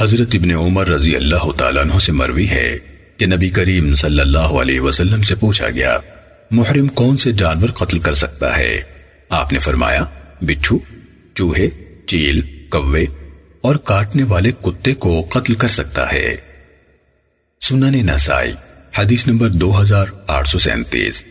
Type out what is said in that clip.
حضرت ابن عمر رضی اللہ تعالیٰ عنہ سے مروی ہے کہ نبی کریم صلی اللہ علیہ وسلم سے پوچھا گیا، محرم کون سے جانور قتل کر سکتا ہے؟ آپ نے فرمایا، بچھو، چوہے، چیل، کوے اور کاٹنے والے کتے کو قتل کر سکتا ہے۔ سنن نسائی، حدیث نمبر دو ہزار آٹھ سو سینتیس۔